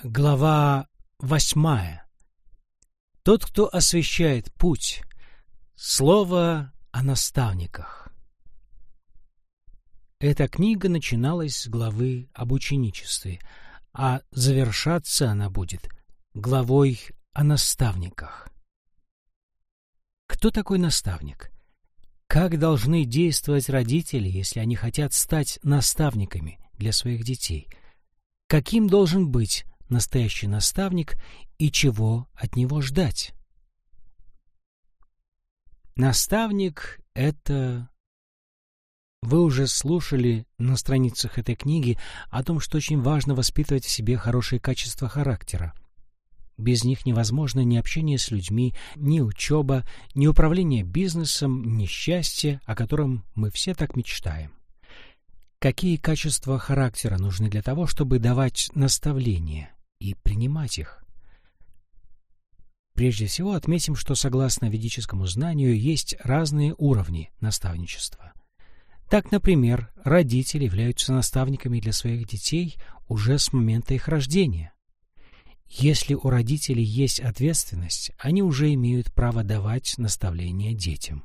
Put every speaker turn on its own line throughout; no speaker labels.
Глава восьмая. Тот, кто освещает путь. Слово о наставниках. Эта книга начиналась с главы об ученичестве, а завершаться она будет главой о наставниках. Кто такой наставник? Как должны действовать родители, если они хотят стать наставниками для своих детей? Каким должен быть настоящий наставник и чего от него ждать? Наставник — это... Вы уже слушали на страницах этой книги о том, что очень важно воспитывать в себе хорошие качества характера. Без них невозможно ни общение с людьми, ни учеба, ни управление бизнесом, ни счастье, о котором мы все так мечтаем. Какие качества характера нужны для того, чтобы давать наставления и принимать их? Прежде всего отметим, что согласно ведическому знанию есть разные уровни наставничества. Так, например, родители являются наставниками для своих детей уже с момента их рождения. Если у родителей есть ответственность, они уже имеют право давать наставления детям.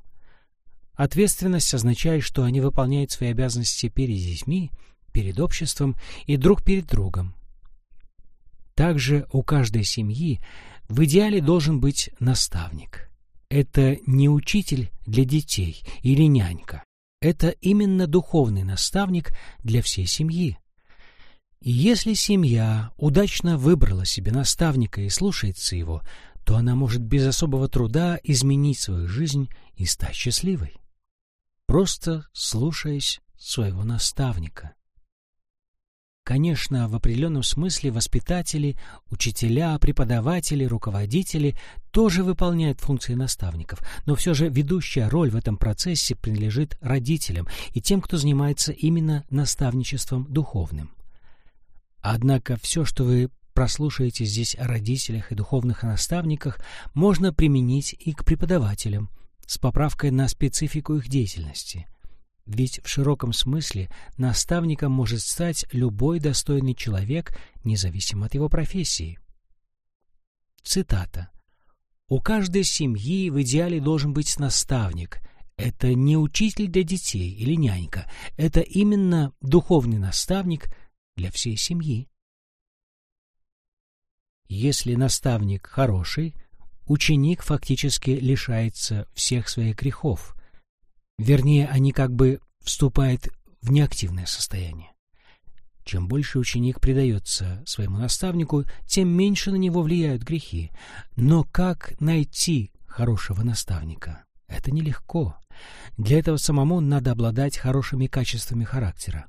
Ответственность означает, что они выполняют свои обязанности перед детьми, перед обществом и друг перед другом. Также у каждой семьи в идеале должен быть наставник. Это не учитель для детей или нянька. Это именно духовный наставник для всей семьи. И если семья удачно выбрала себе наставника и слушается его, то она может без особого труда изменить свою жизнь и стать счастливой. Просто слушаясь своего наставника. Конечно, в определенном смысле воспитатели, учителя, преподаватели, руководители тоже выполняют функции наставников, но все же ведущая роль в этом процессе принадлежит родителям и тем, кто занимается именно наставничеством духовным. Однако все, что вы прослушаете здесь о родителях и духовных наставниках, можно применить и к преподавателям, с поправкой на специфику их деятельности. Ведь в широком смысле наставником может стать любой достойный человек, независимо от его профессии. Цитата. «У каждой семьи в идеале должен быть наставник. Это не учитель для детей или нянька. Это именно духовный наставник – для всей семьи. Если наставник хороший, ученик фактически лишается всех своих грехов. Вернее, они как бы вступают в неактивное состояние. Чем больше ученик предается своему наставнику, тем меньше на него влияют грехи. Но как найти хорошего наставника? Это нелегко. Для этого самому надо обладать хорошими качествами характера.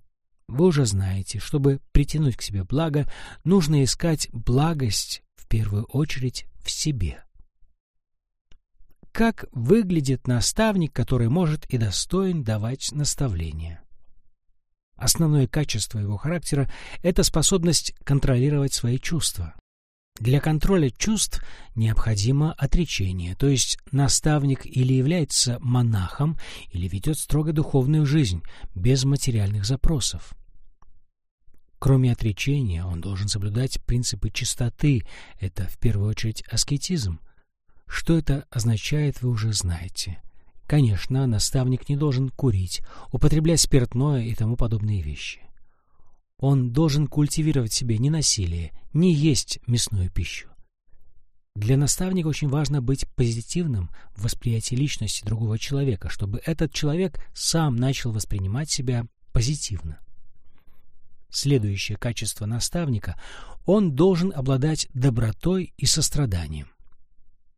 Вы уже знаете, чтобы притянуть к себе благо, нужно искать благость в первую очередь в себе. Как выглядит наставник, который может и достоин давать наставления? Основное качество его характера – это способность контролировать свои чувства. Для контроля чувств необходимо отречение, то есть наставник или является монахом, или ведет строго духовную жизнь, без материальных запросов. Кроме отречения, он должен соблюдать принципы чистоты, это в первую очередь аскетизм. Что это означает, вы уже знаете. Конечно, наставник не должен курить, употреблять спиртное и тому подобные вещи. Он должен культивировать в себе не насилие, не есть мясную пищу. Для наставника очень важно быть позитивным в восприятии личности другого человека, чтобы этот человек сам начал воспринимать себя позитивно. Следующее качество наставника – он должен обладать добротой и состраданием.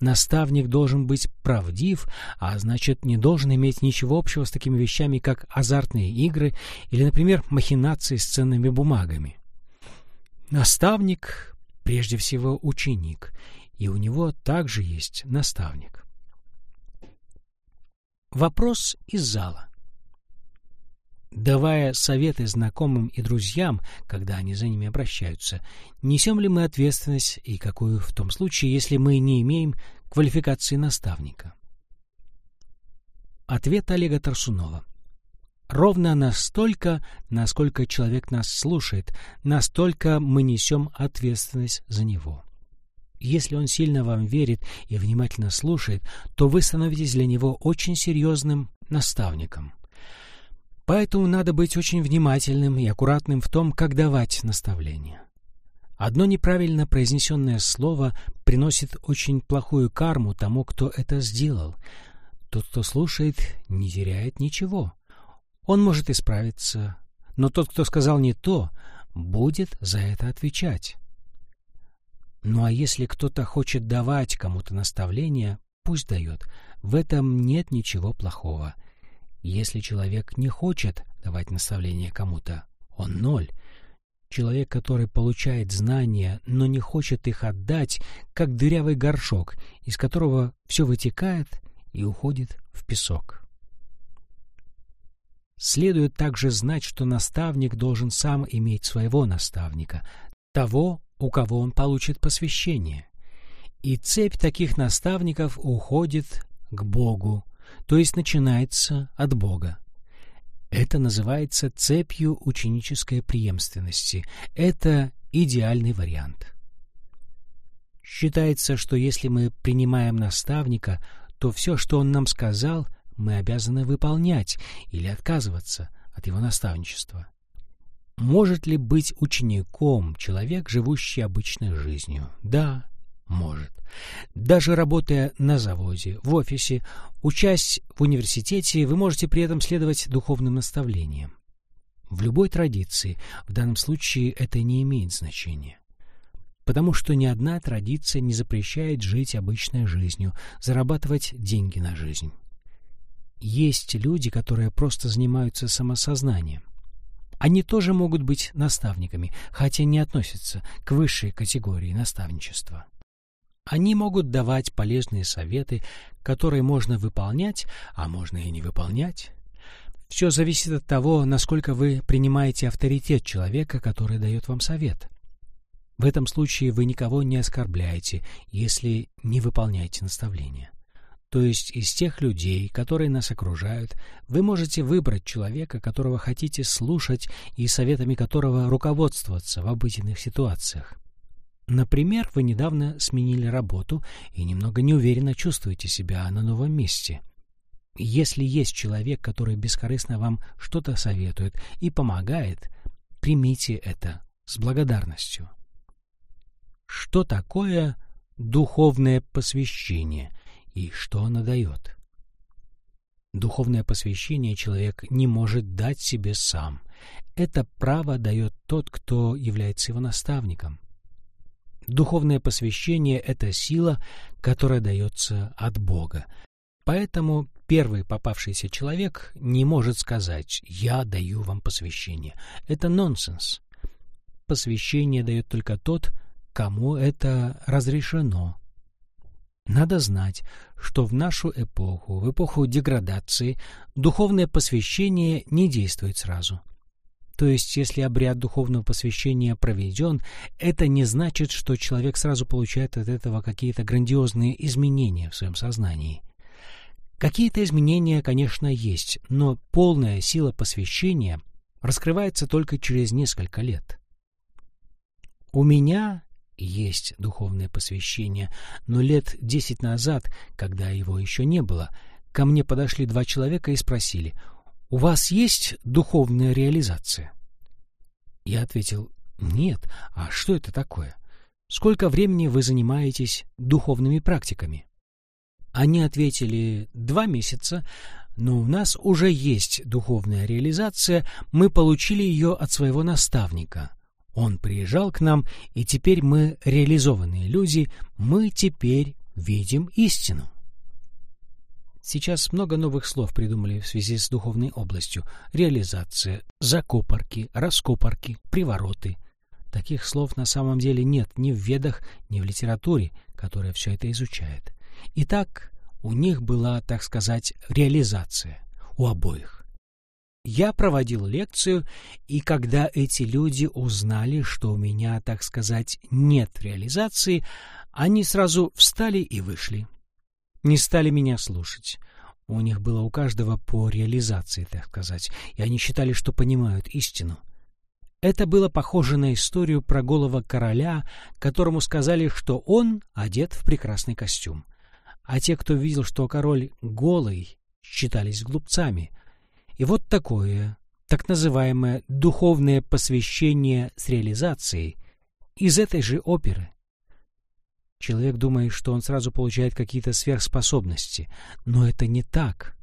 Наставник должен быть правдив, а значит не должен иметь ничего общего с такими вещами, как азартные игры или, например, махинации с ценными бумагами. Наставник прежде всего ученик, и у него также есть наставник. Вопрос из зала. Давая советы знакомым и друзьям, когда они за ними обращаются, несем ли мы ответственность и какую в том случае, если мы не имеем квалификации наставника? Ответ Олега Тарсунова. ровно настолько, насколько человек нас слушает, настолько мы несем ответственность за него. Если он сильно вам верит и внимательно слушает, то вы становитесь для него очень серьезным наставником. Поэтому надо быть очень внимательным и аккуратным в том, как давать наставления. Одно неправильно произнесенное слово приносит очень плохую карму тому, кто это сделал. Тот, кто слушает, не теряет ничего. Он может исправиться, но тот, кто сказал не то, будет за это отвечать. Ну а если кто-то хочет давать кому-то наставления, пусть дает. В этом нет ничего плохого. Если человек не хочет давать наставления кому-то, он ноль. Человек, который получает знания, но не хочет их отдать, как дырявый горшок, из которого все вытекает и уходит в песок. Следует также знать, что наставник должен сам иметь своего наставника, того, у кого он получит посвящение. И цепь таких наставников уходит к Богу, то есть начинается от Бога. Это называется цепью ученической преемственности. Это идеальный вариант. Считается, что если мы принимаем наставника, то все, что он нам сказал, мы обязаны выполнять или отказываться от его наставничества. Может ли быть учеником человек, живущий обычной жизнью? Да, может. Даже работая на заводе, в офисе, учась в университете, вы можете при этом следовать духовным наставлениям. В любой традиции, в данном случае это не имеет значения. Потому что ни одна традиция не запрещает жить обычной жизнью, зарабатывать деньги на жизнь. Есть люди, которые просто занимаются самосознанием. Они тоже могут быть наставниками, хотя не относятся к высшей категории наставничества. Они могут давать полезные советы, которые можно выполнять, а можно и не выполнять. Все зависит от того, насколько вы принимаете авторитет человека, который дает вам совет. В этом случае вы никого не оскорбляете, если не выполняете наставления. То есть из тех людей, которые нас окружают, вы можете выбрать человека, которого хотите слушать и советами которого руководствоваться в обыденных ситуациях. Например, вы недавно сменили работу и немного неуверенно чувствуете себя на новом месте. Если есть человек, который бескорыстно вам что-то советует и помогает, примите это с благодарностью. Что такое духовное посвящение – и что она дает. Духовное посвящение человек не может дать себе сам. Это право дает тот, кто является его наставником. Духовное посвящение — это сила, которая дается от Бога. Поэтому первый попавшийся человек не может сказать «я даю вам посвящение». Это нонсенс. Посвящение дает только тот, кому это разрешено, надо знать, что в нашу эпоху, в эпоху деградации, духовное посвящение не действует сразу. То есть, если обряд духовного посвящения проведен, это не значит, что человек сразу получает от этого какие-то грандиозные изменения в своем сознании. Какие-то изменения, конечно, есть, но полная сила посвящения раскрывается только через несколько лет. У меня есть духовное посвящение, но лет десять назад, когда его еще не было, ко мне подошли два человека и спросили, «У вас есть духовная реализация?» Я ответил, «Нет, а что это такое? Сколько времени вы занимаетесь духовными практиками?» Они ответили, «Два месяца, но у нас уже есть духовная реализация, мы получили ее от своего наставника». Он приезжал к нам, и теперь мы реализованные люди, мы теперь видим истину. Сейчас много новых слов придумали в связи с духовной областью. Реализация, закопорки, раскопорки, привороты. Таких слов на самом деле нет ни в ведах, ни в литературе, которая все это изучает. Итак, у них была, так сказать, реализация. У обоих. Я проводил лекцию, и когда эти люди узнали, что у меня, так сказать, нет реализации, они сразу встали и вышли. Не стали меня слушать. У них было у каждого по реализации, так сказать, и они считали, что понимают истину. Это было похоже на историю про голого короля, которому сказали, что он одет в прекрасный костюм. А те, кто видел, что король голый, считались глупцами. И вот такое, так называемое духовное посвящение с реализацией из этой же оперы. Человек думает, что он сразу получает какие-то сверхспособности, но это не так.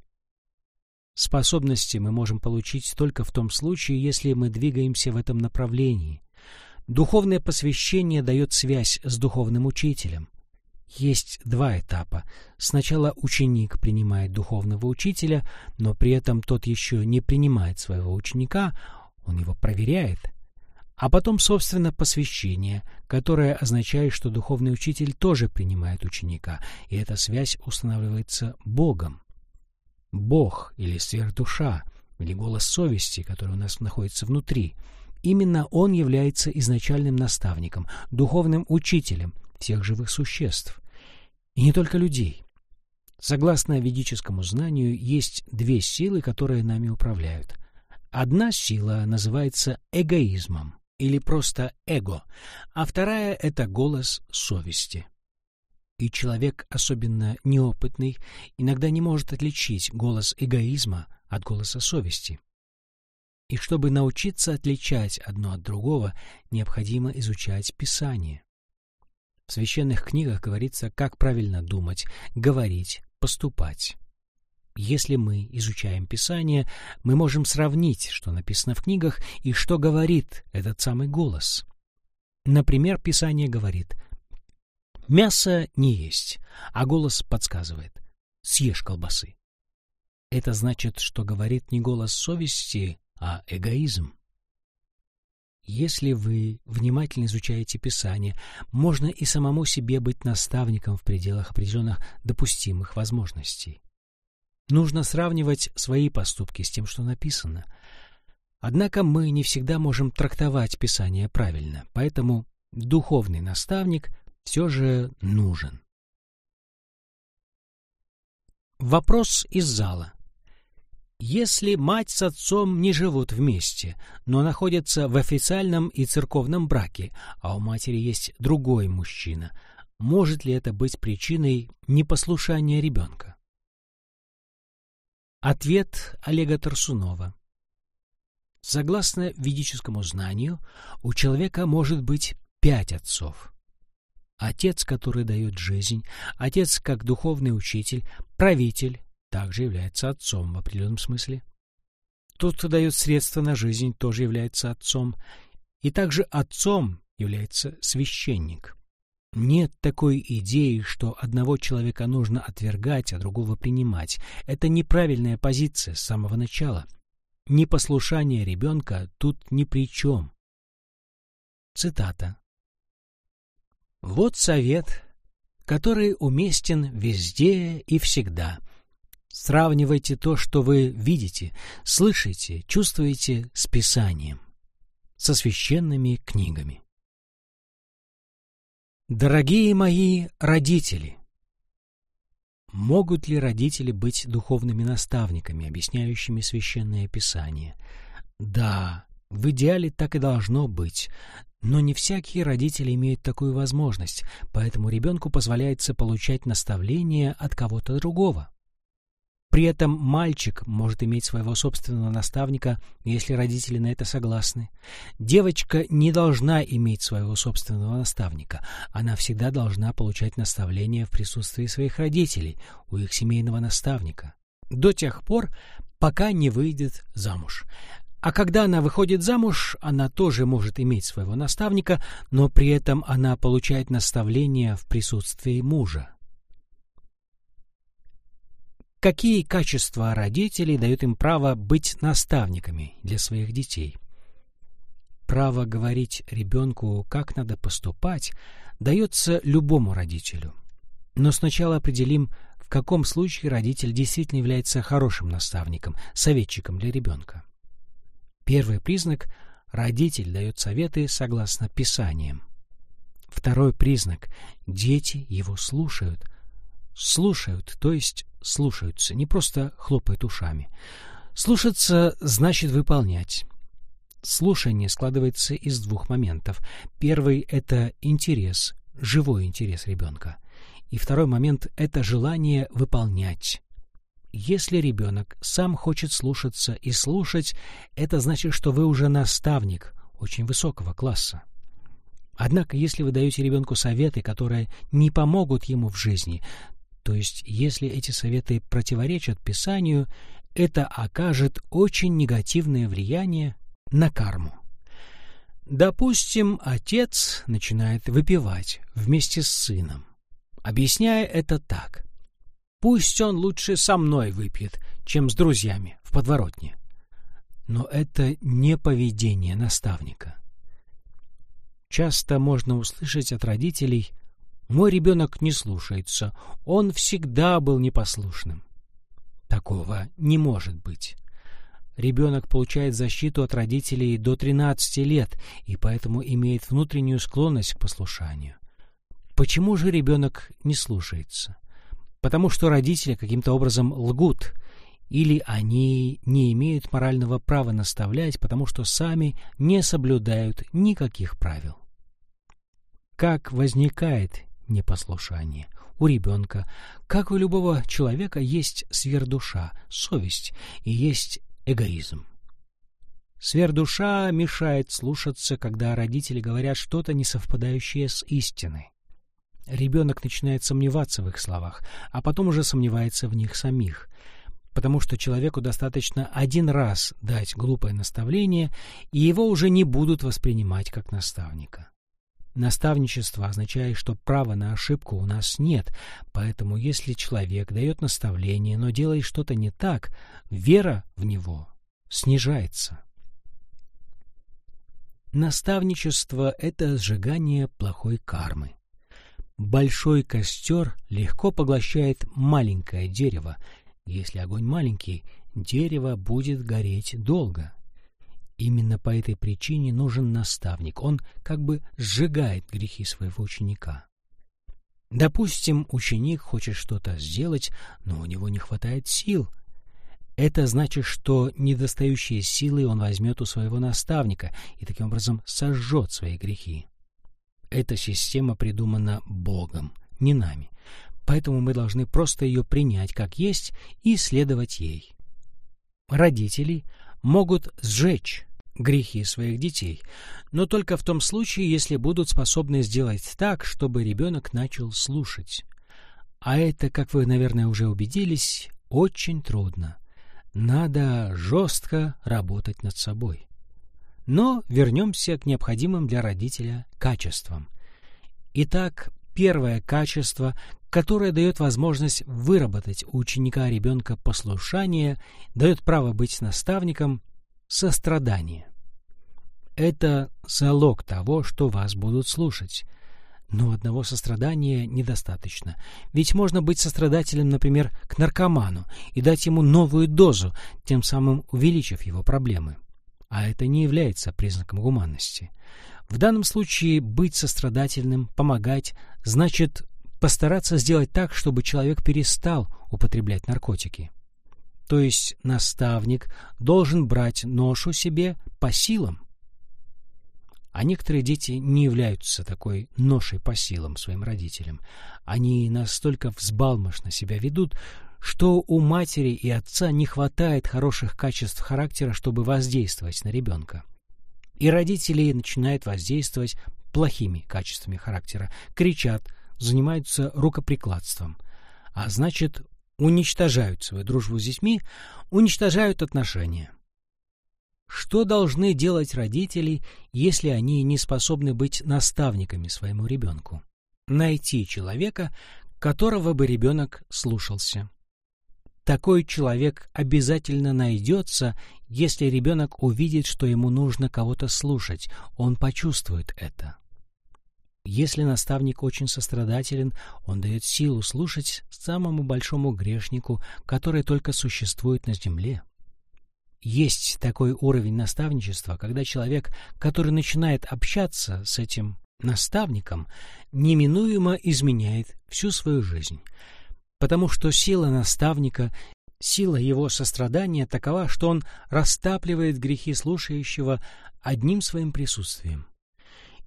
Способности мы можем получить только в том случае, если мы двигаемся в этом направлении. Духовное посвящение дает связь с духовным учителем. Есть два этапа. Сначала ученик принимает духовного учителя, но при этом тот еще не принимает своего ученика, он его проверяет. А потом, собственно, посвящение, которое означает, что духовный учитель тоже принимает ученика, и эта связь устанавливается Богом. Бог или сверхдуша, или голос совести, который у нас находится внутри. Именно он является изначальным наставником, духовным учителем всех живых существ. И не только людей. Согласно ведическому знанию, есть две силы, которые нами управляют. Одна сила называется эгоизмом, или просто эго, а вторая — это голос совести и человек, особенно неопытный, иногда не может отличить голос эгоизма от голоса совести. И чтобы научиться отличать одно от другого, необходимо изучать Писание. В священных книгах говорится, как правильно думать, говорить, поступать. Если мы изучаем Писание, мы можем сравнить, что написано в книгах и что говорит этот самый голос. Например, Писание говорит Мясо не есть, а голос подсказывает. Съешь колбасы. Это значит, что говорит не голос совести, а эгоизм. Если вы внимательно изучаете Писание, можно и самому себе быть наставником в пределах определенных допустимых возможностей. Нужно сравнивать свои поступки с тем, что написано. Однако мы не всегда можем трактовать Писание правильно, поэтому духовный наставник все же нужен. Вопрос из зала. Если мать с отцом не живут вместе, но находятся в официальном и церковном браке, а у матери есть другой мужчина, может ли это быть причиной непослушания ребенка? Ответ Олега Тарсунова. Согласно ведическому знанию, у человека может быть пять отцов. Отец, который дает жизнь, отец как духовный учитель, правитель, также является отцом в определенном смысле. Тот, кто дает средства на жизнь, тоже является отцом. И также отцом является священник. Нет такой идеи, что одного человека нужно отвергать, а другого принимать. Это неправильная позиция с самого начала. Непослушание ребенка тут ни при чем. Цитата. Вот совет, который уместен везде и всегда. Сравнивайте то, что вы видите, слышите, чувствуете с Писанием, со священными книгами. Дорогие мои родители! Могут ли родители быть духовными наставниками, объясняющими священное Писание? Да, в идеале так и должно быть, но не всякие родители имеют такую возможность, поэтому ребенку позволяется получать наставления от кого-то другого. При этом мальчик может иметь своего собственного наставника, если родители на это согласны. Девочка не должна иметь своего собственного наставника. Она всегда должна получать наставления в присутствии своих родителей, у их семейного наставника. До тех пор, пока не выйдет замуж. А когда она выходит замуж, она тоже может иметь своего наставника, но при этом она получает наставление в присутствии мужа. Какие качества родителей дают им право быть наставниками для своих детей? Право говорить ребенку, как надо поступать, дается любому родителю. Но сначала определим, в каком случае родитель действительно является хорошим наставником, советчиком для ребенка. Первый признак – родитель дает советы согласно Писаниям. Второй признак – дети его слушают. Слушают, то есть слушаются, не просто хлопают ушами. Слушаться значит выполнять. Слушание складывается из двух моментов. Первый — это интерес, живой интерес ребенка. И второй момент — это желание выполнять. Если ребенок сам хочет слушаться и слушать, это значит, что вы уже наставник очень высокого класса. Однако, если вы даете ребенку советы, которые не помогут ему в жизни, то есть если эти советы противоречат Писанию, это окажет очень негативное влияние на карму. Допустим, отец начинает выпивать вместе с сыном, объясняя это так. Пусть он лучше со мной выпьет, чем с друзьями в подворотне. Но это не поведение наставника. Часто можно услышать от родителей «Мой ребенок не слушается, он всегда был непослушным». Такого не может быть. Ребенок получает защиту от родителей до 13 лет и поэтому имеет внутреннюю склонность к послушанию. Почему же ребенок не слушается? Потому что родители каким-то образом лгут, или они не имеют морального права наставлять, потому что сами не соблюдают никаких правил. Как возникает непослушание? У ребенка, как у любого человека, есть сверхдуша, совесть и есть эгоизм. Сверхдуша мешает слушаться, когда родители говорят что-то несовпадающее с истиной. Ребенок начинает сомневаться в их словах, а потом уже сомневается в них самих – потому что человеку достаточно один раз дать глупое наставление, и его уже не будут воспринимать как наставника. Наставничество означает, что права на ошибку у нас нет, поэтому если человек дает наставление, но делает что-то не так, вера в него снижается. Наставничество — это сжигание плохой кармы. Большой костер легко поглощает маленькое дерево, если огонь маленький, дерево будет гореть долго. Именно по этой причине нужен наставник. Он как бы сжигает грехи своего ученика. Допустим, ученик хочет что-то сделать, но у него не хватает сил. Это значит, что недостающие силы он возьмет у своего наставника и таким образом сожжет свои грехи. Эта система придумана Богом, не нами. Поэтому мы должны просто ее принять как есть и следовать ей. Родители могут сжечь грехи своих детей, но только в том случае, если будут способны сделать так, чтобы ребенок начал слушать. А это, как вы, наверное, уже убедились, очень трудно. Надо жестко работать над собой. Но вернемся к необходимым для родителя качествам. Итак, первое качество, которое дает возможность выработать у ученика ребенка послушание, дает право быть наставником, сострадание. Это залог того, что вас будут слушать. Но одного сострадания недостаточно. Ведь можно быть сострадателем, например, к наркоману и дать ему новую дозу, тем самым увеличив его проблемы. А это не является признаком гуманности. В данном случае быть сострадательным, помогать, значит постараться сделать так, чтобы человек перестал употреблять наркотики. То есть наставник должен брать ношу себе по силам. А некоторые дети не являются такой ношей по силам своим родителям. Они настолько взбалмошно себя ведут, что у матери и отца не хватает хороших качеств характера, чтобы воздействовать на ребенка. И родители начинают воздействовать плохими качествами характера, кричат, занимаются рукоприкладством, а значит, уничтожают свою дружбу с детьми, уничтожают отношения. Что должны делать родители, если они не способны быть наставниками своему ребенку? Найти человека, которого бы ребенок слушался. Такой человек обязательно найдется, если ребенок увидит, что ему нужно кого-то слушать, он почувствует это. Если наставник очень сострадателен, он дает силу слушать самому большому грешнику, который только существует на земле. Есть такой уровень наставничества, когда человек, который начинает общаться с этим наставником, неминуемо изменяет всю свою жизнь. потому что сила наставника, сила его сострадания такова, что он растапливает грехи слушающего одним своим присутствием.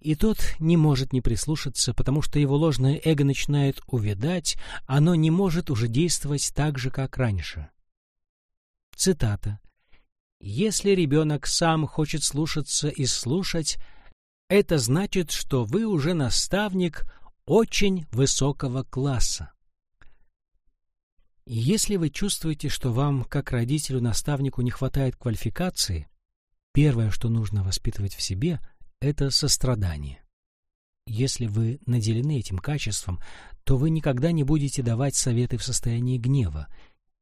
И тот не может не прислушаться, потому что его ложное эго начинает увядать, оно не может уже действовать так же, как раньше. Цитата. «Если ребенок сам хочет слушаться и слушать, это значит, что вы уже наставник очень высокого класса. Если вы чувствуете, что вам, как родителю-наставнику, не хватает квалификации, первое, что нужно воспитывать в себе, это сострадание. Если вы наделены этим качеством, то вы никогда не будете давать советы в состоянии гнева.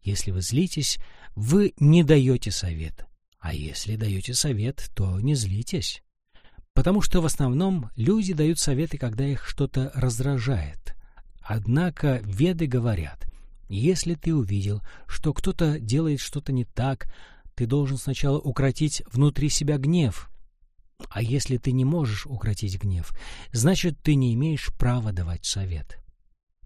Если вы злитесь, вы не даете совет. А если даете совет, то не злитесь. Потому что в основном люди дают советы, когда их что-то раздражает. Однако веды говорят, если ты увидел, что кто-то делает что-то не так, ты должен сначала укротить внутри себя гнев, а если ты не можешь укротить гнев, значит, ты не имеешь права давать совет.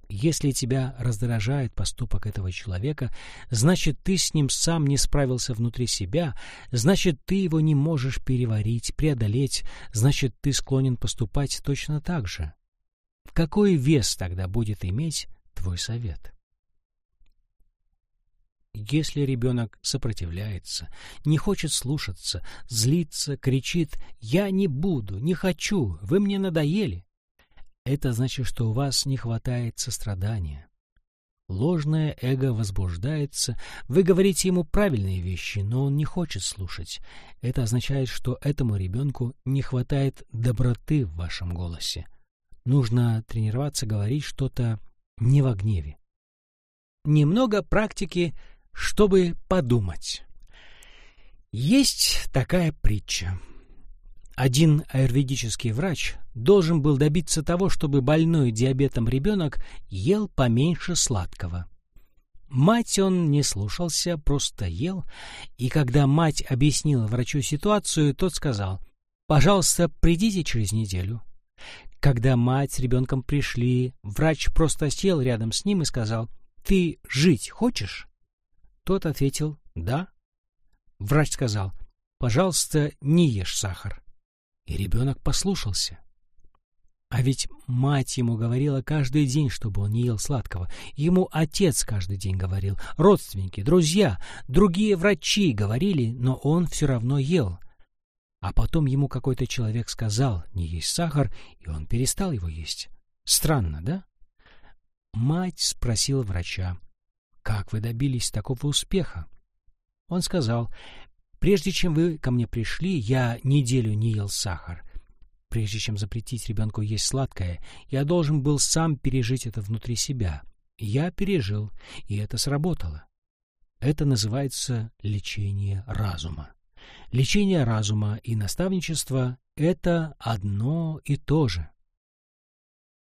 Если тебя раздражает поступок этого человека, значит, ты с ним сам не справился внутри себя, значит, ты его не можешь переварить, преодолеть, значит, ты склонен поступать точно так же. Какой вес тогда будет иметь твой совет? Если ребенок сопротивляется, не хочет слушаться, злится, кричит «Я не буду, не хочу, вы мне надоели», это значит, что у вас не хватает сострадания. Ложное эго возбуждается, вы говорите ему правильные вещи, но он не хочет слушать. Это означает, что этому ребенку не хватает доброты в вашем голосе. Нужно тренироваться говорить что-то не в гневе. Немного практики – чтобы подумать. Есть такая притча. Один аюрведический врач должен был добиться того, чтобы больной диабетом ребенок ел поменьше сладкого. Мать он не слушался, просто ел, и когда мать объяснила врачу ситуацию, тот сказал, «Пожалуйста, придите через неделю». Когда мать с ребенком пришли, врач просто сел рядом с ним и сказал, «Ты жить хочешь?» Тот ответил «да». Врач сказал «пожалуйста, не ешь сахар». И ребенок послушался. А ведь мать ему говорила каждый день, чтобы он не ел сладкого. Ему отец каждый день говорил, родственники, друзья, другие врачи говорили, но он все равно ел. А потом ему какой-то человек сказал не есть сахар, и он перестал его есть. Странно, да? Мать спросила врача, как вы добились такого успеха? Он сказал, прежде чем вы ко мне пришли, я неделю не ел сахар. Прежде чем запретить ребенку есть сладкое, я должен был сам пережить это внутри себя. Я пережил, и это сработало. Это называется лечение разума. Лечение разума и наставничество — это одно и то же.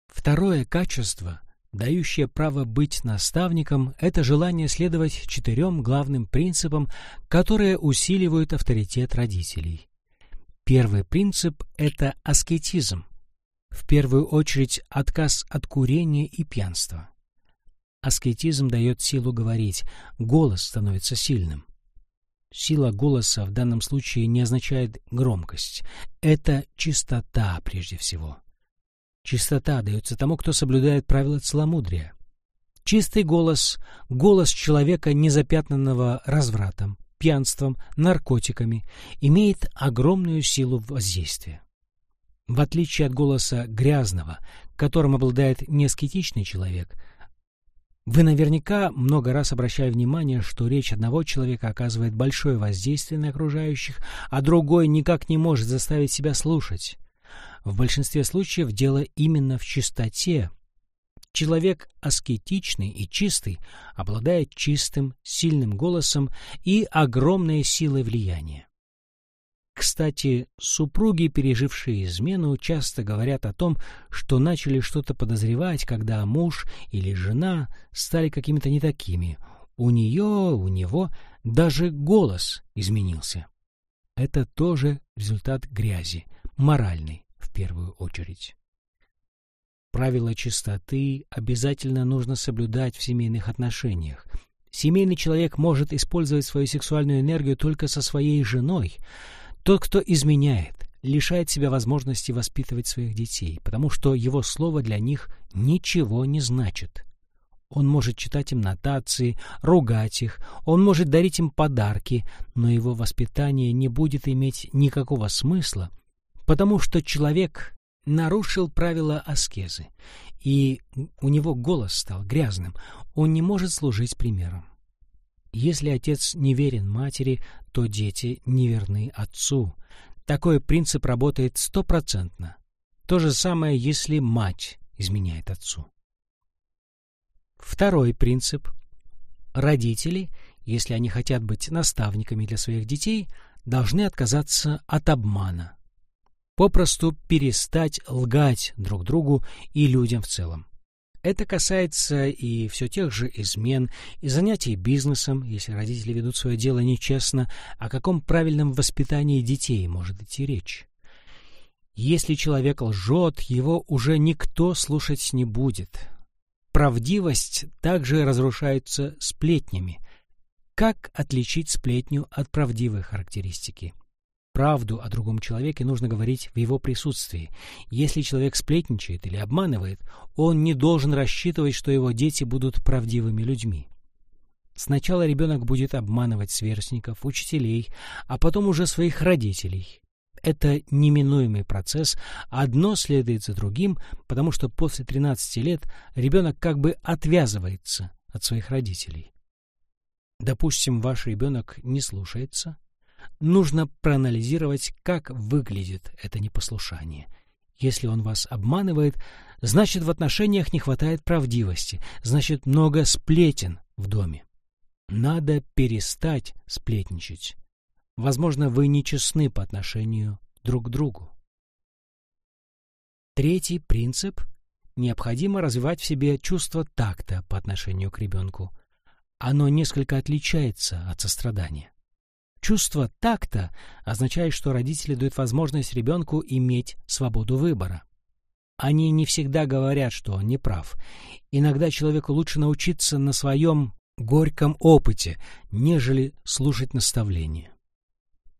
Второе качество дающее право быть наставником, это желание следовать четырем главным принципам, которые усиливают авторитет родителей. Первый принцип – это аскетизм. В первую очередь отказ от курения и пьянства. Аскетизм дает силу говорить, голос становится сильным. Сила голоса в данном случае не означает громкость. Это чистота прежде всего. Чистота дается тому, кто соблюдает правила целомудрия. Чистый голос — голос человека, незапятнанного развратом, пьянством, наркотиками, имеет огромную силу воздействия. В отличие от голоса грязного, которым обладает неаскетичный человек, вы наверняка много раз обращали внимание, что речь одного человека оказывает большое воздействие на окружающих, а другой никак не может заставить себя слушать. В большинстве случаев дело именно в чистоте. Человек аскетичный и чистый обладает чистым, сильным голосом и огромной силой влияния. Кстати, супруги, пережившие измену, часто говорят о том, что начали что-то подозревать, когда муж или жена стали какими-то не такими. У нее, у него даже голос изменился. Это тоже результат грязи, моральный первую очередь. Правила чистоты обязательно нужно соблюдать в семейных отношениях. Семейный человек может использовать свою сексуальную энергию только со своей женой. Тот, кто изменяет, лишает себя возможности воспитывать своих детей, потому что его слово для них ничего не значит. Он может читать им нотации, ругать их, он может дарить им подарки, но его воспитание не будет иметь никакого смысла, потому что человек нарушил правила аскезы, и у него голос стал грязным, он не может служить примером. Если отец не верен матери, то дети не верны отцу. Такой принцип работает стопроцентно. То же самое, если мать изменяет отцу. Второй принцип. Родители, если они хотят быть наставниками для своих детей, должны отказаться от обмана. Попросту перестать лгать друг другу и людям в целом. Это касается и все тех же измен, и занятий бизнесом, если родители ведут свое дело нечестно, о каком правильном воспитании детей может идти речь. Если человек лжет, его уже никто слушать не будет. Правдивость также разрушается сплетнями. Как отличить сплетню от правдивой характеристики? Правду о другом человеке нужно говорить в его присутствии. Если человек сплетничает или обманывает, он не должен рассчитывать, что его дети будут правдивыми людьми. Сначала ребенок будет обманывать сверстников, учителей, а потом уже своих родителей. Это неминуемый процесс, одно следует за другим, потому что после 13 лет ребенок как бы отвязывается от своих родителей. Допустим, ваш ребенок не слушается. Нужно проанализировать, как выглядит это непослушание. Если он вас обманывает, значит в отношениях не хватает правдивости, значит много сплетен в доме. Надо перестать сплетничать. Возможно, вы нечестны по отношению друг к другу. Третий принцип – необходимо развивать в себе чувство такта по отношению к ребенку. Оно несколько отличается от сострадания. Чувство такта означает, что родители дают возможность ребенку иметь свободу выбора. Они не всегда говорят, что он не прав. Иногда человеку лучше научиться на своем горьком опыте, нежели слушать наставления.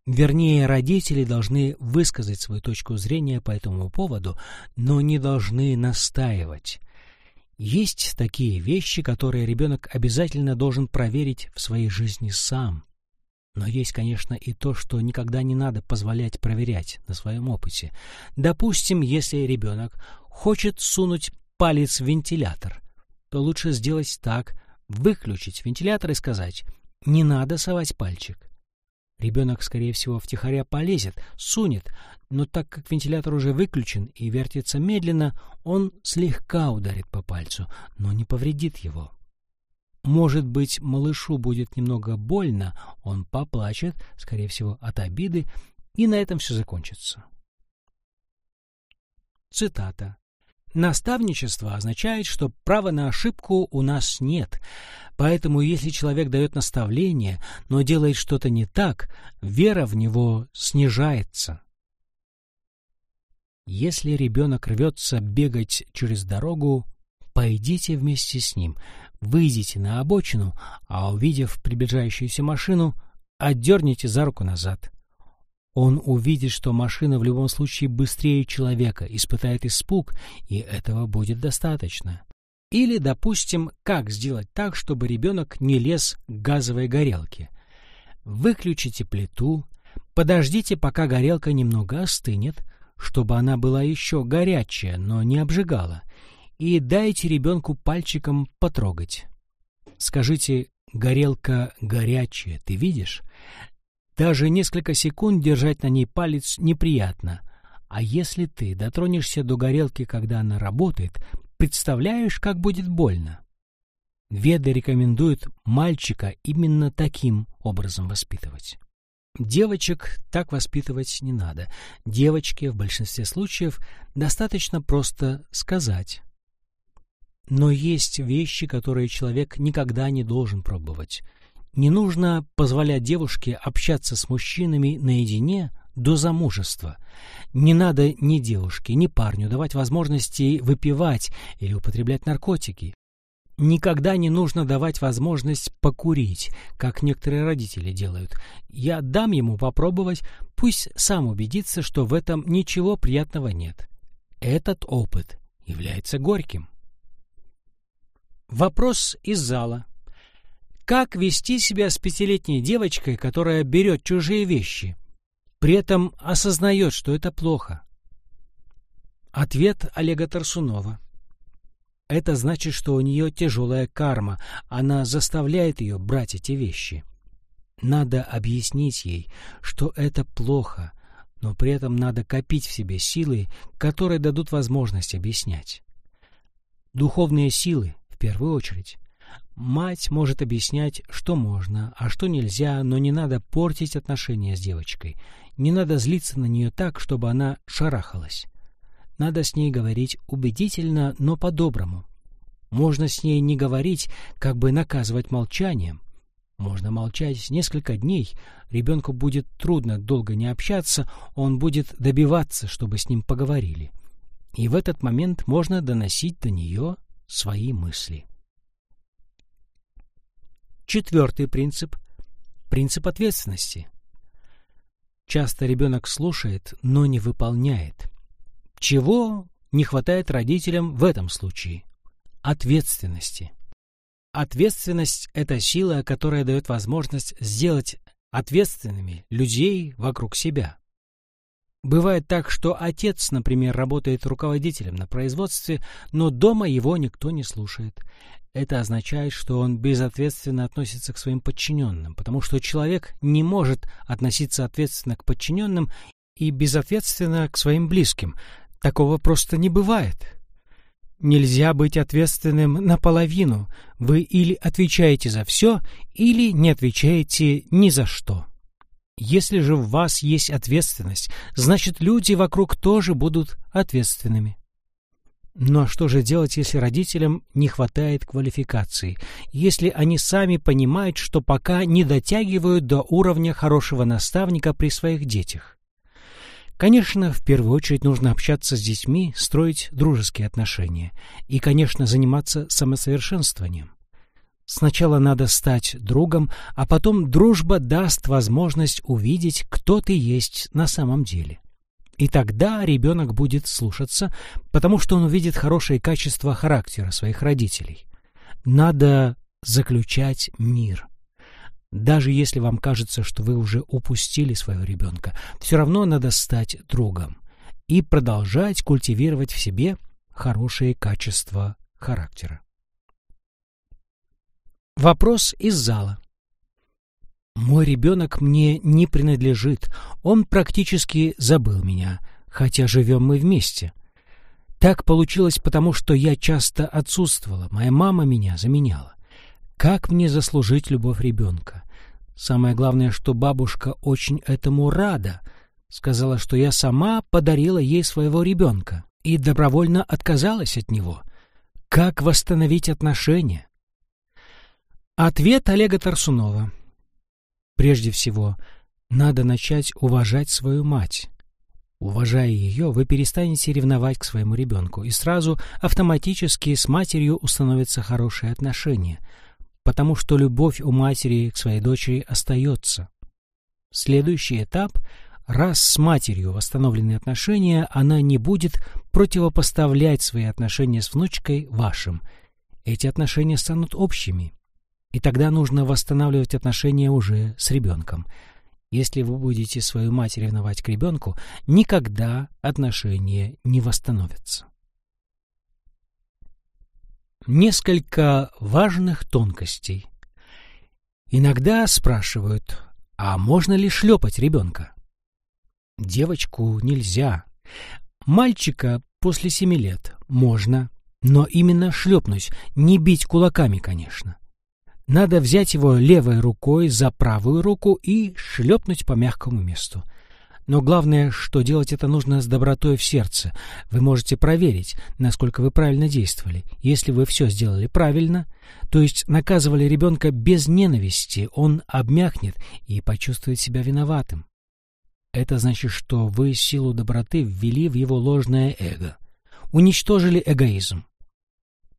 Вернее, родители должны высказать свою точку зрения по этому поводу, но не должны настаивать. Есть такие вещи, которые ребенок обязательно должен проверить в своей жизни сам. Но есть, конечно, и то, что никогда не надо позволять проверять на своем опыте. Допустим, если ребенок хочет сунуть палец в вентилятор, то лучше сделать так, выключить вентилятор и сказать «не надо совать пальчик». Ребенок, скорее всего, втихаря полезет, сунет, но так как вентилятор уже выключен и вертится медленно, он слегка ударит по пальцу, но не повредит его. Может быть, малышу будет немного больно, он поплачет, скорее всего, от обиды, и на этом все закончится. Цитата. Наставничество означает, что права на ошибку у нас нет, поэтому если человек дает наставление, но делает что-то не так, вера в него снижается. Если ребенок рвется бегать через дорогу, пойдите вместе с ним, выйдите на обочину, а увидев приближающуюся машину, отдерните за руку назад. Он увидит, что машина в любом случае быстрее человека, испытает испуг, и этого будет достаточно. Или, допустим, как сделать так, чтобы ребенок не лез к газовой горелке. Выключите плиту, подождите, пока горелка немного остынет, чтобы она была еще горячая, но не обжигала, и дайте ребенку пальчиком потрогать. Скажите «горелка горячая, ты видишь?» Даже несколько секунд держать на ней палец неприятно. А если ты дотронешься до горелки, когда она работает, представляешь, как будет больно? Веды рекомендуют мальчика именно таким образом воспитывать. Девочек так воспитывать не надо. Девочке в большинстве случаев достаточно просто сказать. Но есть вещи, которые человек никогда не должен пробовать. Не нужно позволять девушке общаться с мужчинами наедине до замужества. Не надо ни девушке, ни парню давать возможности выпивать или употреблять наркотики. Никогда не нужно давать возможность покурить, как некоторые родители делают. Я дам ему попробовать, пусть сам убедится, что в этом ничего приятного нет. Этот опыт является горьким. Вопрос из зала. Как вести себя с пятилетней девочкой, которая берет чужие вещи, при этом осознает, что это плохо? Ответ Олега Тарсунова. Это значит, что у нее тяжелая карма, она заставляет ее брать эти вещи. Надо объяснить ей, что это плохо, но при этом надо копить в себе силы, которые дадут возможность объяснять. Духовные силы, первую очередь. Мать может объяснять, что можно, а что нельзя, но не надо портить отношения с девочкой. Не надо злиться на нее так, чтобы она шарахалась. Надо с ней говорить убедительно, но по-доброму. Можно с ней не говорить, как бы наказывать молчанием. Можно молчать несколько дней, ребенку будет трудно долго не общаться, он будет добиваться, чтобы с ним поговорили. И в этот момент можно доносить до нее свои мысли. Четвертый принцип – принцип ответственности. Часто ребенок слушает, но не выполняет – чего не хватает родителям в этом случае? Ответственности. Ответственность – это сила, которая дает возможность сделать ответственными людей вокруг себя. Бывает так, что отец, например, работает руководителем на производстве, но дома его никто не слушает. Это означает, что он безответственно относится к своим подчиненным, потому что человек не может относиться ответственно к подчиненным и безответственно к своим близким, Такого просто не бывает. Нельзя быть ответственным наполовину. Вы или отвечаете за все, или не отвечаете ни за что. Если же в вас есть ответственность, значит люди вокруг тоже будут ответственными. А что же делать, если родителям не хватает квалификации, если они сами понимают, что пока не дотягивают до уровня хорошего наставника при своих детях? Конечно, в первую очередь нужно общаться с детьми, строить дружеские отношения и, конечно, заниматься самосовершенствованием. Сначала надо стать другом, а потом дружба даст возможность увидеть, кто ты есть на самом деле. И тогда ребенок будет слушаться, потому что он увидит хорошие качества характера своих родителей. Надо заключать мир – даже если вам кажется, что вы уже упустили своего ребенка, все равно надо стать другом и продолжать культивировать в себе хорошие качества характера. Вопрос из зала. Мой ребенок мне не принадлежит, он практически забыл меня, хотя живем мы вместе. Так получилось потому, что я часто отсутствовала, моя мама меня заменяла. Как мне заслужить любовь ребенка? Самое главное, что бабушка очень этому рада. Сказала, что я сама подарила ей своего ребенка и добровольно отказалась от него. Как восстановить отношения? Ответ Олега Тарсунова. Прежде всего, надо начать уважать свою мать. Уважая ее, вы перестанете ревновать к своему ребенку, и сразу автоматически с матерью установятся хорошие отношения — потому что любовь у матери к своей дочери остается. Следующий этап – раз с матерью восстановлены отношения, она не будет противопоставлять свои отношения с внучкой вашим. Эти отношения станут общими. И тогда нужно восстанавливать отношения уже с ребенком. Если вы будете свою мать ревновать к ребенку, никогда отношения не восстановятся. Несколько важных тонкостей. Иногда спрашивают, а можно ли шлепать ребенка? Девочку нельзя. Мальчика после семи лет можно, но именно шлепнуть, не бить кулаками, конечно. Надо взять его левой рукой за правую руку и шлепнуть по мягкому месту. Но главное, что делать это нужно с добротой в сердце. Вы можете проверить, насколько вы правильно действовали. Если вы все сделали правильно, то есть наказывали ребенка без ненависти, он обмякнет и почувствует себя виноватым. Это значит, что вы силу доброты ввели в его ложное эго, уничтожили эгоизм.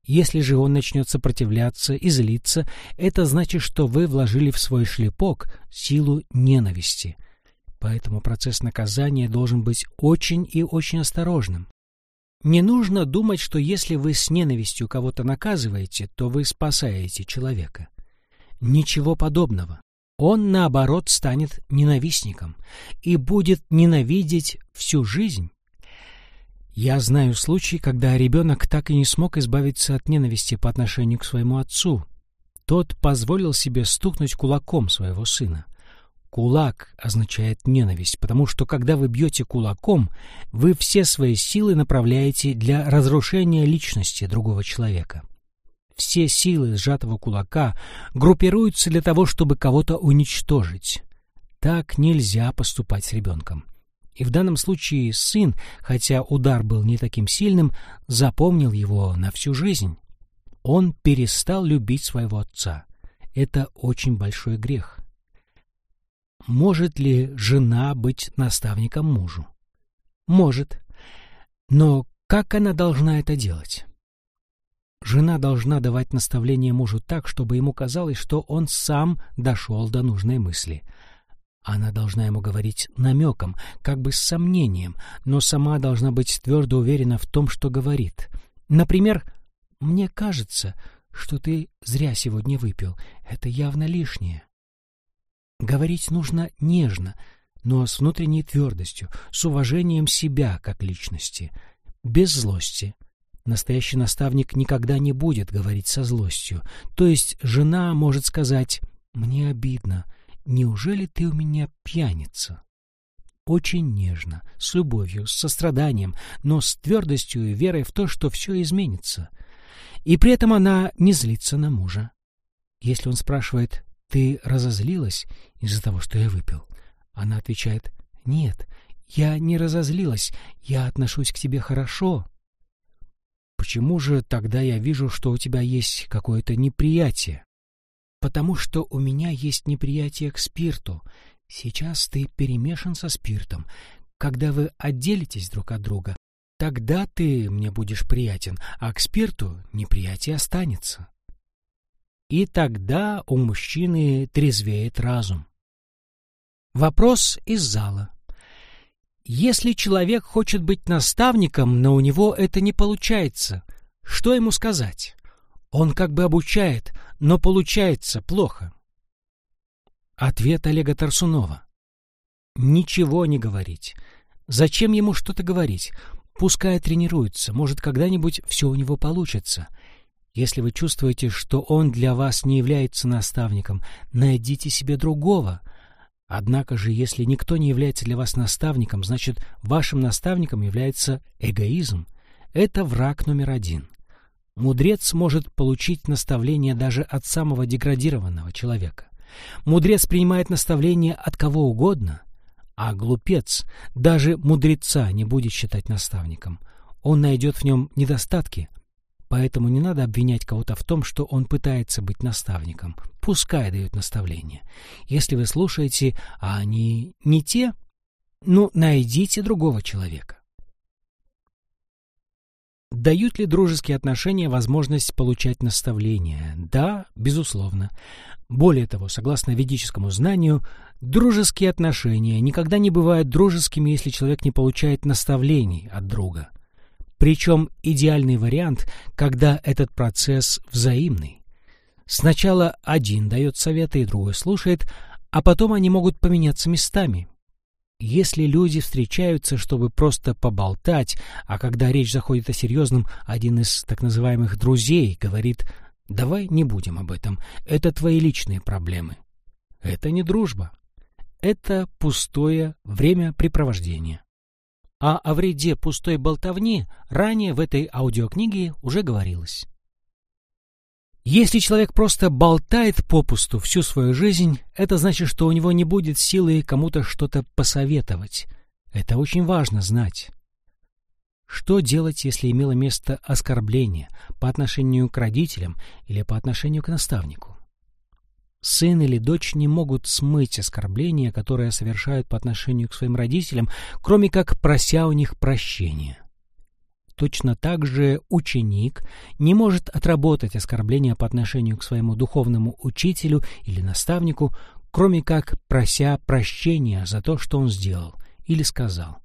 Если же он начнет сопротивляться и злиться, это значит, что вы вложили в свой шлепок силу ненависти. Поэтому процесс наказания должен быть очень и очень осторожным. Не нужно думать, что если вы с ненавистью кого-то наказываете, то вы спасаете человека. Ничего подобного. Он, наоборот, станет ненавистником и будет ненавидеть всю жизнь. Я знаю случай, когда ребенок так и не смог избавиться от ненависти по отношению к своему отцу. Тот позволил себе стукнуть кулаком своего сына. Кулак означает ненависть, потому что когда вы бьете кулаком, вы все свои силы направляете для разрушения личности другого человека. Все силы сжатого кулака группируются для того, чтобы кого-то уничтожить. Так нельзя поступать с ребенком. И в данном случае сын, хотя удар был не таким сильным, запомнил его на всю жизнь. Он перестал любить своего отца. Это очень большой грех. Может ли жена быть наставником мужу? Может. Но как она должна это делать? Жена должна давать наставление мужу так, чтобы ему казалось, что он сам дошел до нужной мысли — она должна ему говорить намеком, как бы с сомнением, но сама должна быть твердо уверена в том, что говорит. Например, «Мне кажется, что ты зря сегодня выпил. Это явно лишнее». Говорить нужно нежно, но с внутренней твердостью, с уважением себя как личности, без злости. Настоящий наставник никогда не будет говорить со злостью. То есть жена может сказать «мне обидно», «Неужели ты у меня пьяница?» Очень нежно, с любовью, с состраданием, но с твердостью и верой в то, что все изменится. И при этом она не злится на мужа. Если он спрашивает «Ты разозлилась из-за того, что я выпил?» Она отвечает «Нет, я не разозлилась, я отношусь к тебе хорошо». Почему же тогда я вижу, что у тебя есть какое-то неприятие? Потому что у меня есть неприятие к спирту. Сейчас ты перемешан со спиртом. Когда вы отделитесь друг от друга, тогда ты мне будешь приятен, а к спирту неприятие останется. И тогда у мужчины трезвеет разум. Вопрос из зала. Если человек хочет быть наставником, но у него это не получается, что ему сказать? Он как бы обучает, но получается плохо. Ответ Олега Тарсунова. Ничего не говорить. Зачем ему что-то говорить? Пускай тренируется, может, когда-нибудь все у него получится. Если вы чувствуете, что он для вас не является наставником, найдите себе другого. Однако же, если никто не является для вас наставником, значит, вашим наставником является эгоизм. Это враг номер один. Мудрец может получить наставление даже от самого деградированного человека. Мудрец принимает наставление от кого угодно, а глупец даже мудреца не будет считать наставником. Он найдет в нем недостатки, поэтому не надо обвинять кого-то в том, что он пытается быть наставником. Пускай дает наставление. Если вы слушаете, а они не те, ну, найдите другого человека. Дают ли дружеские отношения возможность получать наставления? Да, безусловно. Более того, согласно ведическому знанию, дружеские отношения никогда не бывают дружескими, если человек не получает наставлений от друга. Причем идеальный вариант, когда этот процесс взаимный. Сначала один дает советы и другой слушает, а потом они могут поменяться местами. Если люди встречаются, чтобы просто поболтать, а когда речь заходит о серьезном, один из так называемых «друзей» говорит «давай не будем об этом, это твои личные проблемы». Это не дружба. Это пустое времяпрепровождение. А о вреде пустой болтовни ранее в этой аудиокниге уже говорилось. Если человек просто болтает попусту всю свою жизнь, это значит, что у него не будет силы кому-то что-то посоветовать. Это очень важно знать. Что делать, если имело место оскорбление по отношению к родителям или по отношению к наставнику? Сын или дочь не могут смыть оскорбления, которые совершают по отношению к своим родителям, кроме как прося у них прощения. Точно так же ученик не может отработать оскорбления по отношению к своему духовному учителю или наставнику, кроме как прося прощения за то, что он сделал или сказал,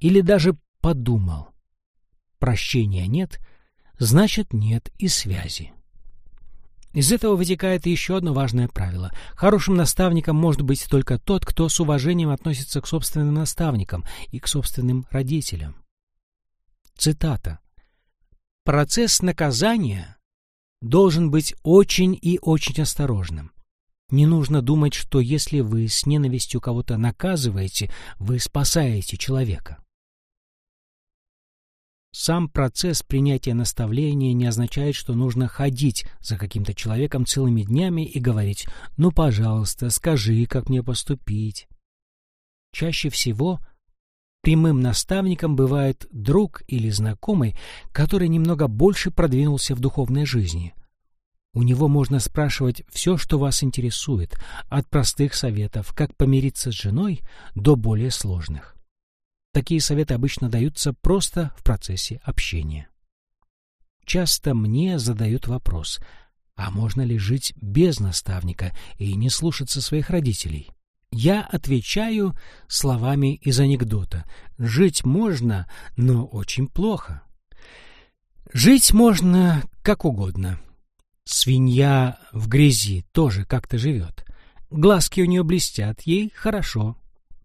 или даже подумал. Прощения нет, значит нет и связи. Из этого вытекает еще одно важное правило. Хорошим наставником может быть только тот, кто с уважением относится к собственным наставникам и к собственным родителям. Цитата. «Процесс наказания должен быть очень и очень осторожным. Не нужно думать, что если вы с ненавистью кого-то наказываете, вы спасаете человека. Сам процесс принятия наставления не означает, что нужно ходить за каким-то человеком целыми днями и говорить «ну, пожалуйста, скажи, как мне поступить». Чаще всего прямым наставником бывает друг или знакомый, который немного больше продвинулся в духовной жизни. У него можно спрашивать все, что вас интересует, от простых советов, как помириться с женой, до более сложных. Такие советы обычно даются просто в процессе общения. Часто мне задают вопрос, а можно ли жить без наставника и не слушаться своих родителей? Я отвечаю словами из анекдота. Жить можно, но очень плохо. Жить можно как угодно. Свинья в грязи тоже как-то живет. Глазки у нее блестят, ей хорошо.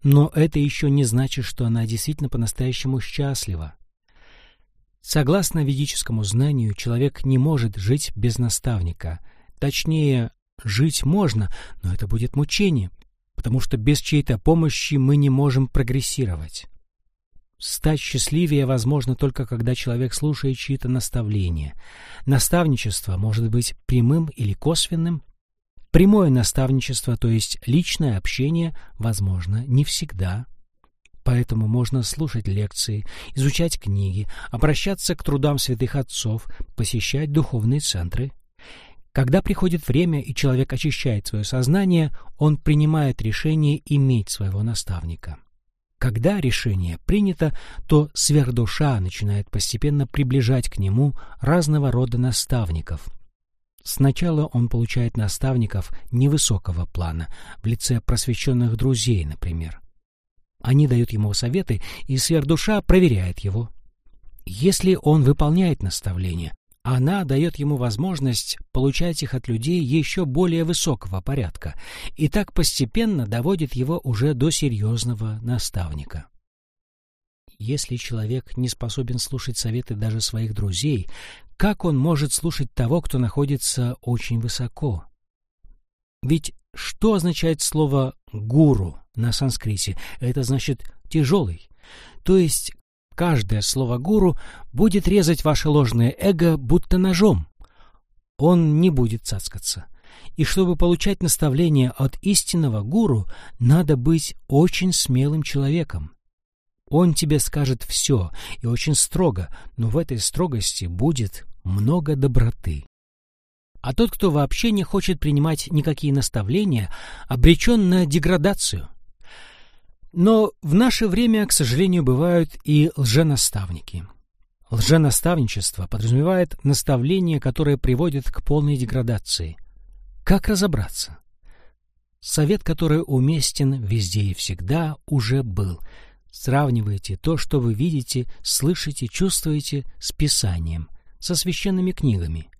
Но это еще не значит, что она действительно по-настоящему счастлива. Согласно ведическому знанию, человек не может жить без наставника. Точнее, жить можно, но это будет мучение, потому что без чьей-то помощи мы не можем прогрессировать. Стать счастливее возможно только когда человек слушает чьи-то наставления. Наставничество может быть прямым или косвенным, Прямое наставничество, то есть личное общение, возможно не всегда. Поэтому можно слушать лекции, изучать книги, обращаться к трудам святых отцов, посещать духовные центры. Когда приходит время и человек очищает свое сознание, он принимает решение иметь своего наставника. Когда решение принято, то сверхдуша начинает постепенно приближать к нему разного рода наставников, Сначала он получает наставников невысокого плана, в лице просвещенных друзей, например. Они дают ему советы, и сверхдуша проверяет его. Если он выполняет наставления, она дает ему возможность получать их от людей еще более высокого порядка, и так постепенно доводит его уже до серьезного наставника. Если человек не способен слушать советы даже своих друзей, как он может слушать того, кто находится очень высоко? Ведь что означает слово «гуру» на санскрите? Это значит «тяжелый». То есть каждое слово «гуру» будет резать ваше ложное эго будто ножом. Он не будет цацкаться. И чтобы получать наставление от истинного гуру, надо быть очень смелым человеком. Он тебе скажет все и очень строго, но в этой строгости будет много доброты. А тот, кто вообще не хочет принимать никакие наставления, обречен на деградацию. Но в наше время, к сожалению, бывают и лженаставники. Лженаставничество подразумевает наставление, которое приводит к полной деградации. Как разобраться? Совет, который уместен везде и всегда, уже был – Сравнивайте то, что вы видите, слышите, чувствуете с Писанием, со священными книгами.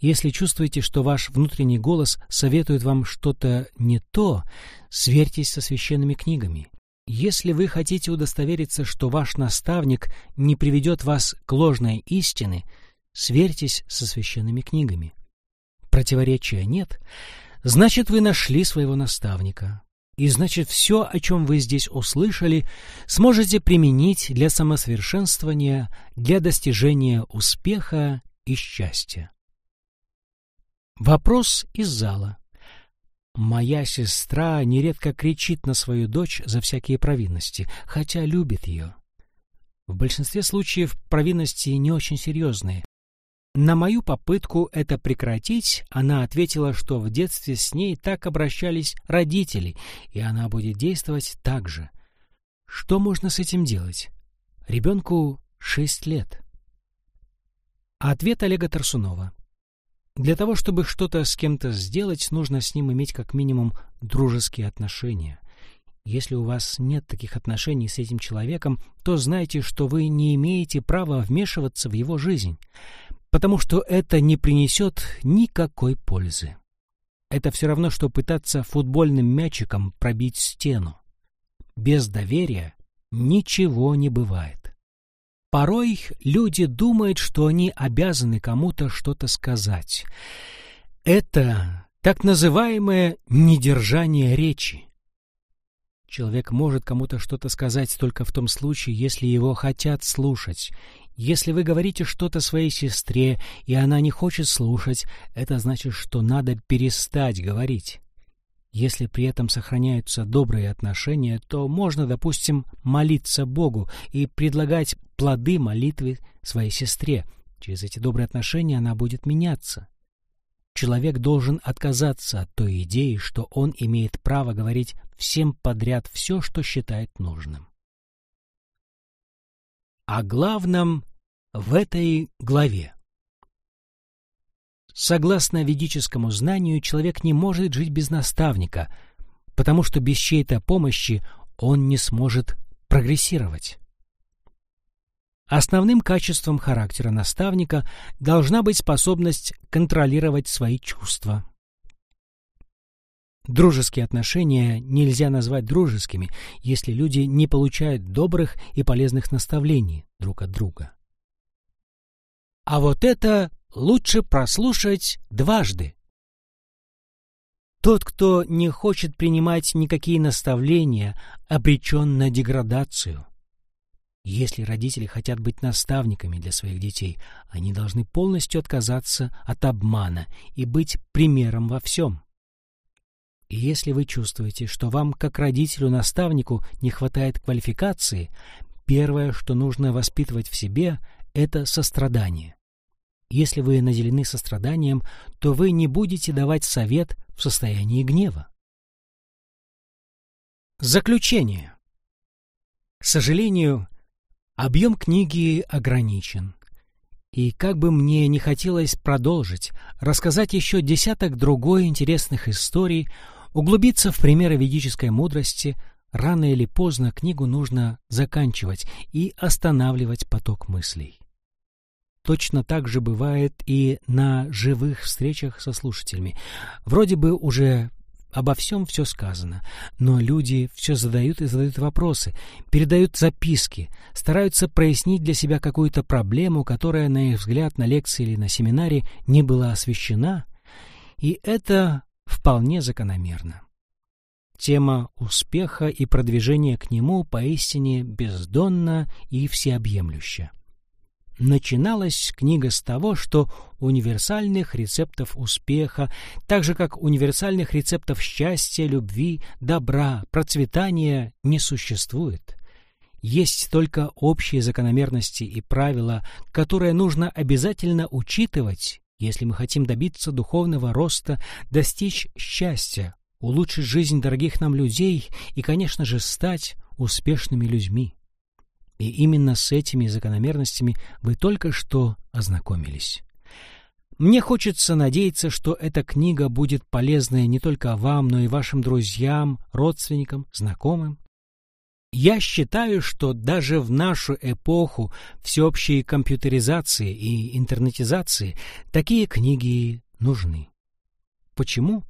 Если чувствуете, что ваш внутренний голос советует вам что-то не то, сверьтесь со священными книгами. Если вы хотите удостовериться, что ваш наставник не приведет вас к ложной истине, сверьтесь со священными книгами. Противоречия нет, значит, вы нашли своего наставника. И значит, все, о чем вы здесь услышали, сможете применить для самосовершенствования, для достижения успеха и счастья. Вопрос из зала. Моя сестра нередко кричит на свою дочь за всякие провинности, хотя любит ее. В большинстве случаев провинности не очень серьезные. На мою попытку это прекратить, она ответила, что в детстве с ней так обращались родители, и она будет действовать так же. Что можно с этим делать? Ребенку шесть лет. Ответ Олега Тарсунова. Для того, чтобы что-то с кем-то сделать, нужно с ним иметь как минимум дружеские отношения. Если у вас нет таких отношений с этим человеком, то знайте, что вы не имеете права вмешиваться в его жизнь потому что это не принесет никакой пользы. Это все равно, что пытаться футбольным мячиком пробить стену. Без доверия ничего не бывает. Порой люди думают, что они обязаны кому-то что-то сказать. Это так называемое недержание речи. Человек может кому-то что-то сказать только в том случае, если его хотят слушать, если вы говорите что-то своей сестре, и она не хочет слушать, это значит, что надо перестать говорить. Если при этом сохраняются добрые отношения, то можно, допустим, молиться Богу и предлагать плоды молитвы своей сестре. Через эти добрые отношения она будет меняться. Человек должен отказаться от той идеи, что он имеет право говорить всем подряд все, что считает нужным о главном в этой главе. Согласно ведическому знанию, человек не может жить без наставника, потому что без чьей-то помощи он не сможет прогрессировать. Основным качеством характера наставника должна быть способность контролировать свои чувства, Дружеские отношения нельзя назвать дружескими, если люди не получают добрых и полезных наставлений друг от друга. А вот это лучше прослушать дважды. Тот, кто не хочет принимать никакие наставления, обречен на деградацию. Если родители хотят быть наставниками для своих детей, они должны полностью отказаться от обмана и быть примером во всем. И если вы чувствуете, что вам, как родителю-наставнику, не хватает квалификации, первое, что нужно воспитывать в себе, это сострадание. Если вы наделены состраданием, то вы не будете давать совет в состоянии гнева. Заключение. К сожалению, объем книги ограничен. И как бы мне не хотелось продолжить, рассказать еще десяток другой интересных историй, Углубиться в примеры ведической мудрости рано или поздно книгу нужно заканчивать и останавливать поток мыслей. Точно так же бывает и на живых встречах со слушателями. Вроде бы уже обо всем все сказано, но люди все задают и задают вопросы, передают записки, стараются прояснить для себя какую-то проблему, которая, на их взгляд, на лекции или на семинаре не была освещена, и это вполне закономерно. Тема успеха и продвижения к нему поистине бездонна и всеобъемлюща. Начиналась книга с того, что универсальных рецептов успеха, так же как универсальных рецептов счастья, любви, добра, процветания не существует. Есть только общие закономерности и правила, которые нужно обязательно учитывать если мы хотим добиться духовного роста, достичь счастья, улучшить жизнь дорогих нам людей и, конечно же, стать успешными людьми. И именно с этими закономерностями вы только что ознакомились. Мне хочется надеяться, что эта книга будет полезной не только вам, но и вашим друзьям, родственникам, знакомым. Я считаю, что даже в нашу эпоху всеобщей компьютеризации и интернетизации такие книги нужны. Почему?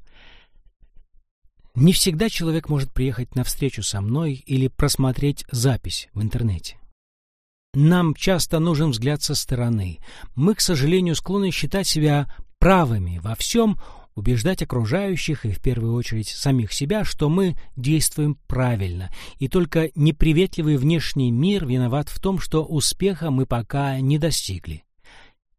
Не всегда человек может приехать на встречу со мной или просмотреть запись в интернете. Нам часто нужен взгляд со стороны. Мы, к сожалению, склонны считать себя правыми во всем, убеждать окружающих и в первую очередь самих себя, что мы действуем правильно, и только неприветливый внешний мир виноват в том, что успеха мы пока не достигли.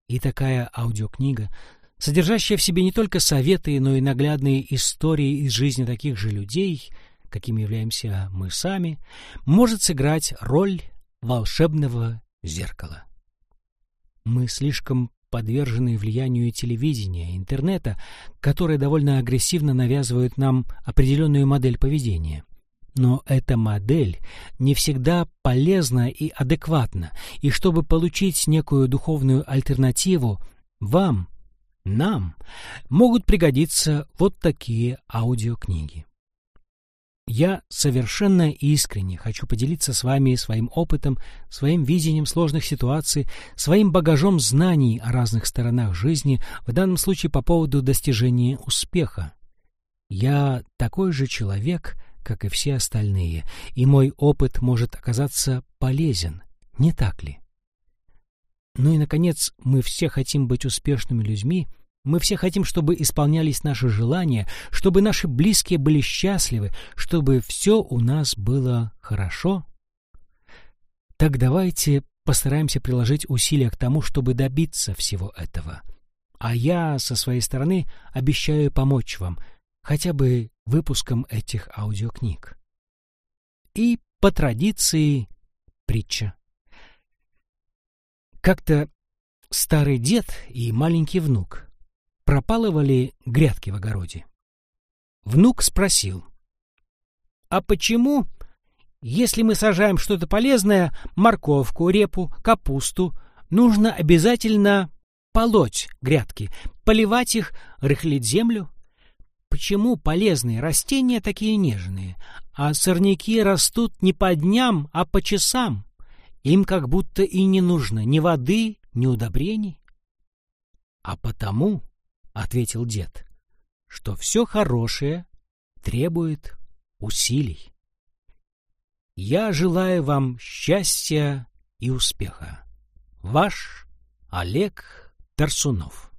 И такая аудиокнига, содержащая в себе не только советы, но и наглядные истории из жизни таких же людей, какими являемся мы сами, может сыграть роль волшебного зеркала. Мы слишком подвержены влиянию телевидения, интернета, которые довольно агрессивно навязывают нам определенную модель поведения. Но эта модель не всегда полезна и адекватна, и чтобы получить некую духовную альтернативу, вам, нам, могут пригодиться вот такие аудиокниги. Я совершенно искренне хочу поделиться с вами своим опытом, своим видением сложных ситуаций, своим багажом знаний о разных сторонах жизни, в данном случае по поводу достижения успеха. Я такой же человек, как и все остальные, и мой опыт может оказаться полезен, не так ли? Ну и, наконец, мы все хотим быть успешными людьми — мы все хотим, чтобы исполнялись наши желания, чтобы наши близкие были счастливы, чтобы все у нас было хорошо. Так давайте постараемся приложить усилия к тому, чтобы добиться всего этого. А я, со своей стороны, обещаю помочь вам хотя бы выпуском этих аудиокниг. И по традиции притча. Как-то старый дед и маленький внук пропалывали грядки в огороде. Внук спросил, «А почему, если мы сажаем что-то полезное, морковку, репу, капусту, нужно обязательно полоть грядки, поливать их, рыхлить землю? Почему полезные растения такие нежные, а сорняки растут не по дням, а по часам? Им как будто и не нужно ни воды, ни удобрений. А потому, — ответил дед, — что все хорошее требует усилий. Я желаю вам счастья и успеха. Ваш Олег Тарсунов